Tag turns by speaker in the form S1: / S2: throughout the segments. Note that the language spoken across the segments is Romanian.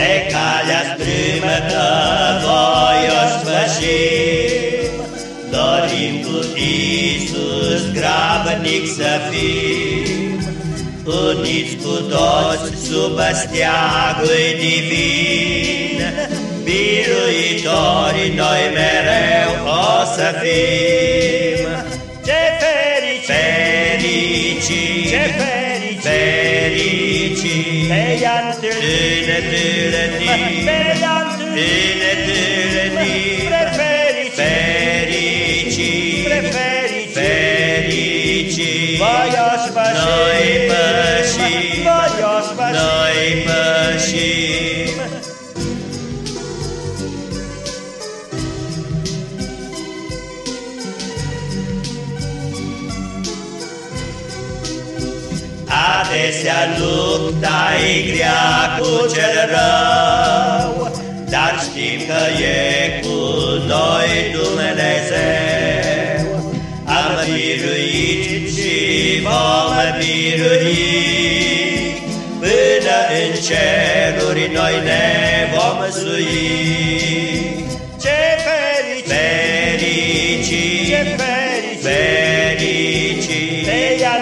S1: Pe calea strâmătă voi o sfârșim, Dorim cu Iisus grabnic să fim, Uniți cu toți sub steagul divin, Biruitori noi mereu o să fim.
S2: Ce fericit,
S1: Fericit,
S2: ce fericit,
S1: fericit,
S2: întâlnim,
S1: Întâlnim,
S2: pe ea întâlnim,
S1: întâlnim,
S2: Spre fericit,
S1: fericit,
S2: spre fericit,
S1: fericit,
S2: Voi o spășim,
S1: Noi pășim,
S2: Voi o spășim,
S1: noi pășim. Adesea lupta e grea cu cel rău, Dar știm că e cu noi Dumnezeu. Am biruit și vom birui, Până în ceruri noi ne vom sui.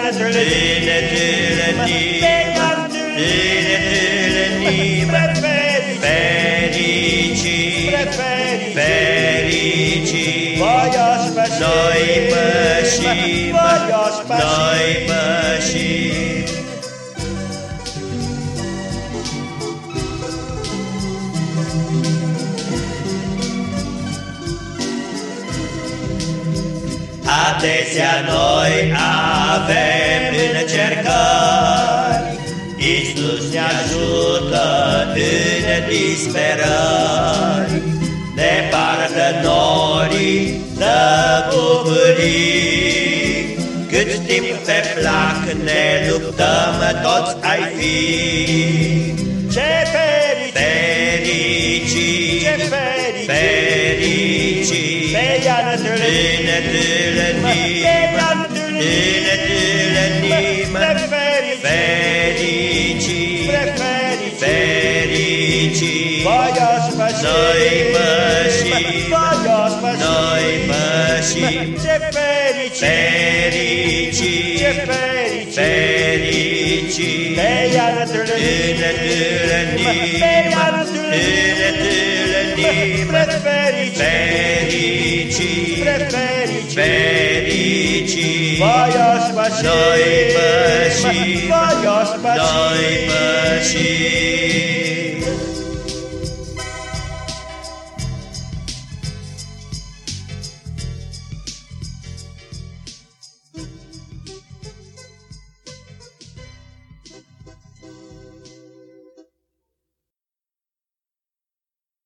S2: Pe ea întâlnim,
S1: întâlnim,
S2: pe ea întâlnim,
S1: întâlnim,
S2: Spre fericit,
S1: fericit,
S2: spre fericit,
S1: fericit,
S2: Voi o spășim,
S1: noi pășim,
S2: Voi o spășim,
S1: noi pășim. Adesea noi avem încercări, Iisus ne ajută în disperări, Departe norii de bucurii, Cât timp pe plac ne luptăm toți ai fi.
S2: Ce fericit,
S1: Fericit,
S2: ce fericit,
S1: fericit,
S2: Pe ea întâlnim,
S1: întâlnim,
S2: pe ea întâlnim,
S1: întâlnim,
S2: Spre fericit,
S1: fericit,
S2: spre fericit,
S1: fericit,
S2: Voi o spășim,
S1: Noi pășim,
S2: Voi o spășim,
S1: noi pășim,
S2: Ce fericit,
S1: fericit,
S2: ce fericit,
S1: fericit,
S2: Pe ea întâlnim,
S1: întâlnim,
S2: pe ea întâlnim,
S1: întâlnim,
S2: Spre fericit,
S1: fericit,
S2: spre fericit,
S1: fericit,
S2: Voi o spășim,
S1: Noi pășim,
S2: Voi o spășim,
S1: noi pășim.